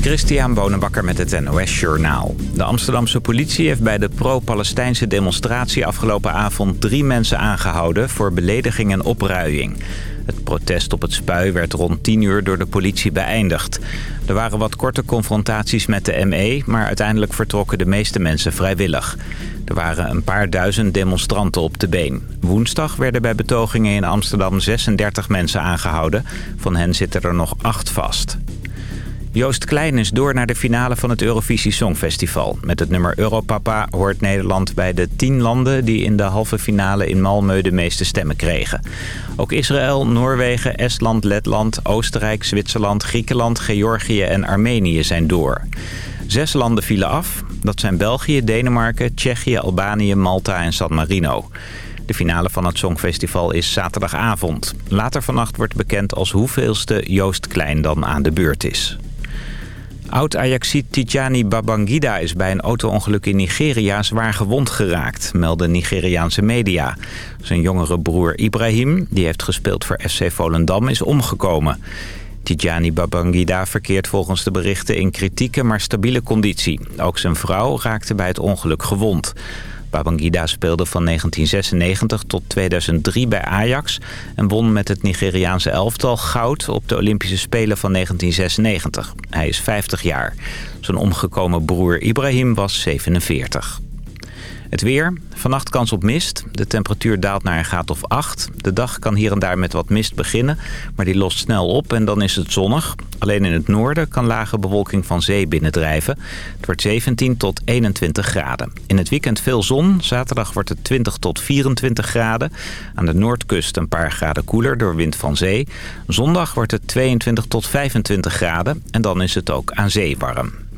Christian Bonenbakker met het NOS Journaal. De Amsterdamse politie heeft bij de pro-Palestijnse demonstratie afgelopen avond drie mensen aangehouden voor belediging en opruiing. Het protest op het spui werd rond 10 uur door de politie beëindigd. Er waren wat korte confrontaties met de ME, maar uiteindelijk vertrokken de meeste mensen vrijwillig. Er waren een paar duizend demonstranten op de been. Woensdag werden bij betogingen in Amsterdam 36 mensen aangehouden. Van hen zitten er nog acht vast. Joost Klein is door naar de finale van het Eurovisie Songfestival. Met het nummer Europapa hoort Nederland bij de tien landen... die in de halve finale in Malmö de meeste stemmen kregen. Ook Israël, Noorwegen, Estland, Letland, Oostenrijk, Zwitserland... Griekenland, Georgië en Armenië zijn door. Zes landen vielen af. Dat zijn België, Denemarken, Tsjechië, Albanië, Malta en San Marino. De finale van het Songfestival is zaterdagavond. Later vannacht wordt bekend als hoeveelste Joost Klein dan aan de beurt is. Oud-Ajaxiet Tijani Babangida is bij een auto-ongeluk in Nigeria zwaar gewond geraakt, melden Nigeriaanse media. Zijn jongere broer Ibrahim, die heeft gespeeld voor FC Volendam, is omgekomen. Tijani Babangida verkeert volgens de berichten in kritieke maar stabiele conditie. Ook zijn vrouw raakte bij het ongeluk gewond. Babangida speelde van 1996 tot 2003 bij Ajax... en won met het Nigeriaanse elftal goud op de Olympische Spelen van 1996. Hij is 50 jaar. Zijn omgekomen broer Ibrahim was 47. Het weer. Vannacht kans op mist. De temperatuur daalt naar een graad of 8. De dag kan hier en daar met wat mist beginnen, maar die lost snel op en dan is het zonnig. Alleen in het noorden kan lage bewolking van zee binnendrijven. Het wordt 17 tot 21 graden. In het weekend veel zon. Zaterdag wordt het 20 tot 24 graden. Aan de noordkust een paar graden koeler door wind van zee. Zondag wordt het 22 tot 25 graden en dan is het ook aan zee warm.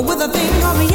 With a thing called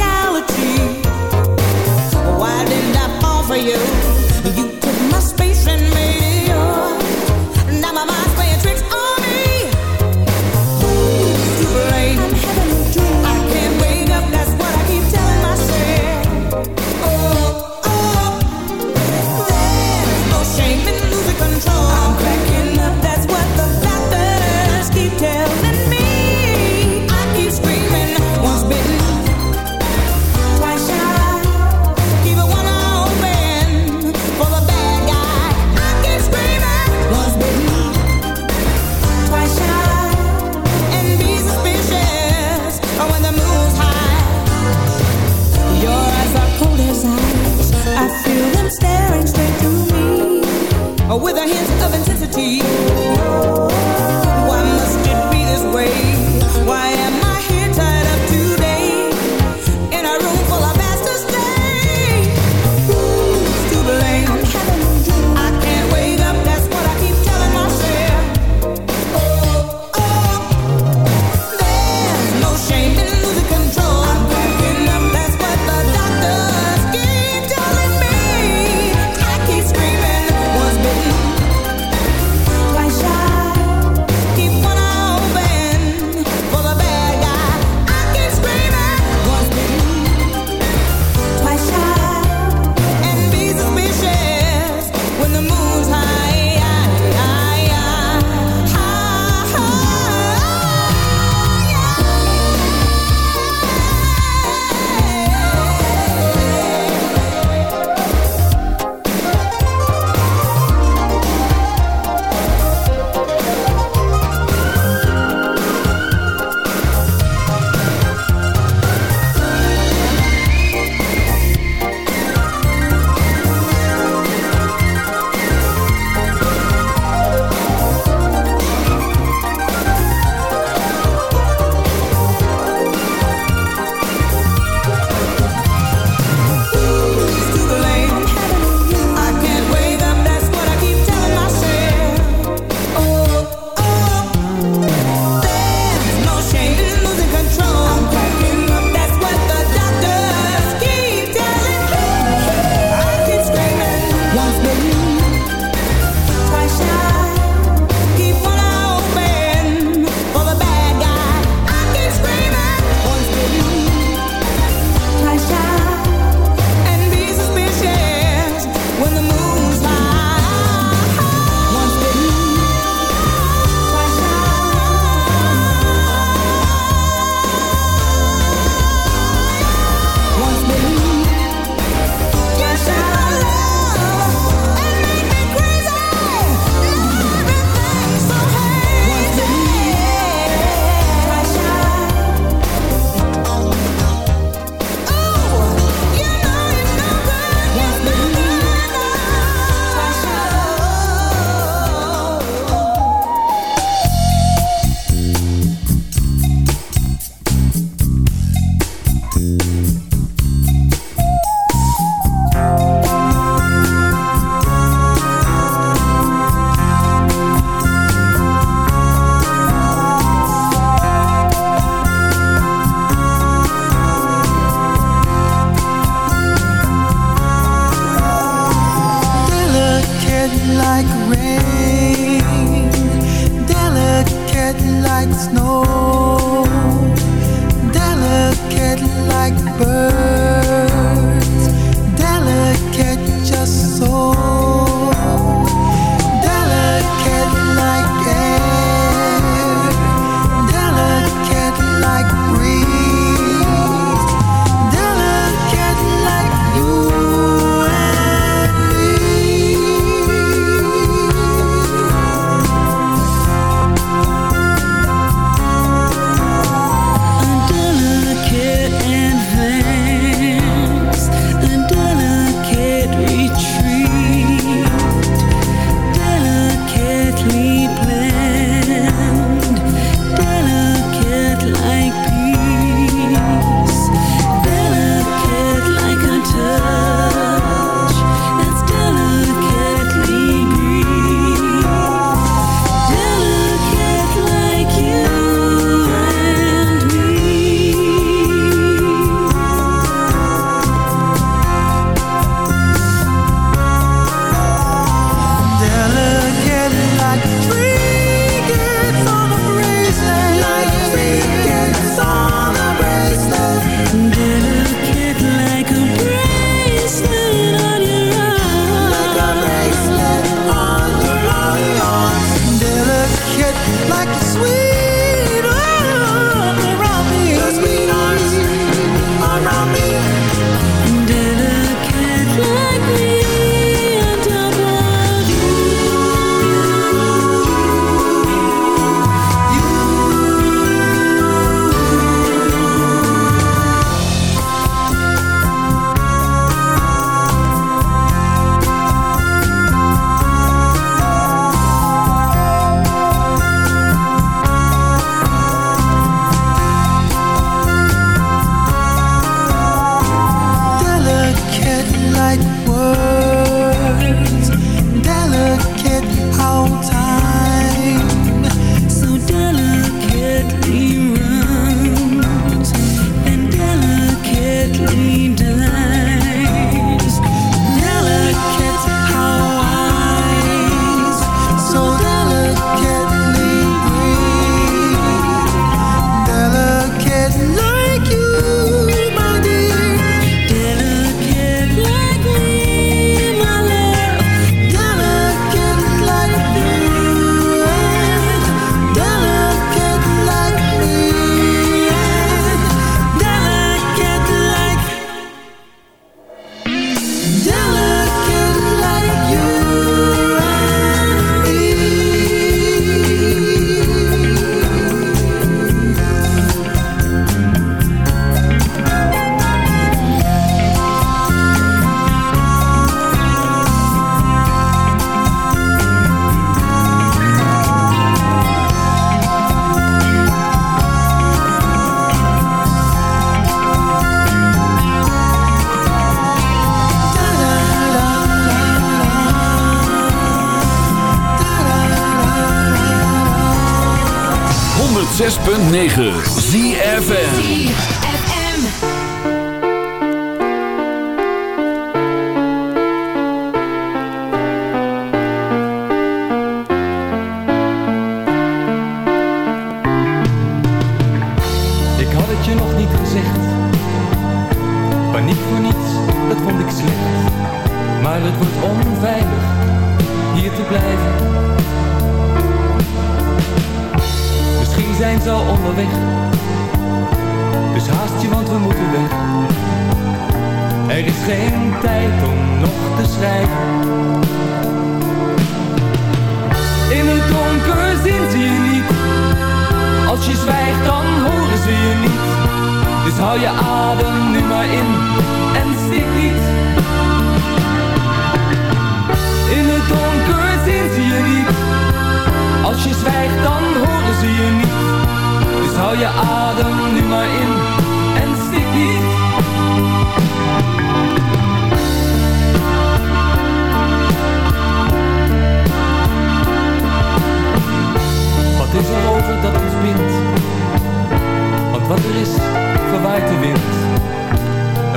106.9 ZFN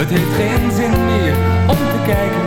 Het heeft geen zin meer om te kijken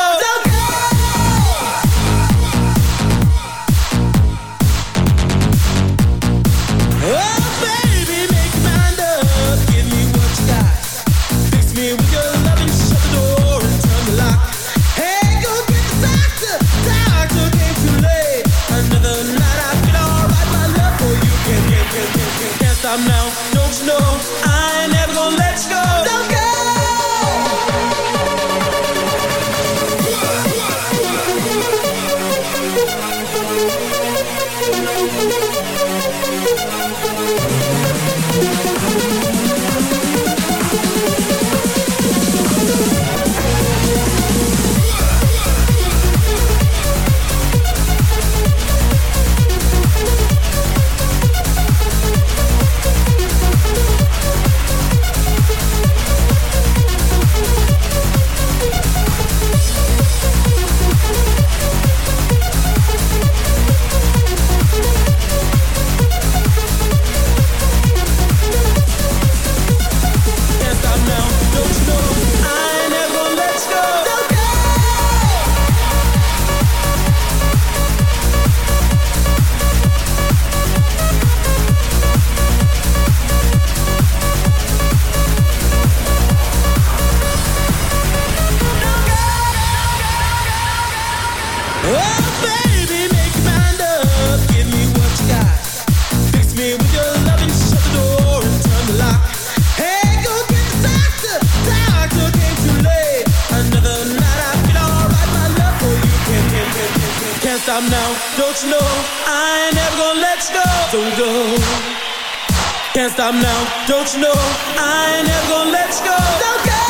I'm now, don't you know I ain't never gonna let you go? Don't go!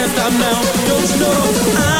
And I'm now, don't you know I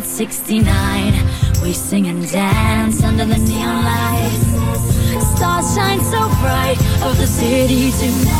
At 69. We sing and dance under the neon lights. Stars shine so bright of the city tonight.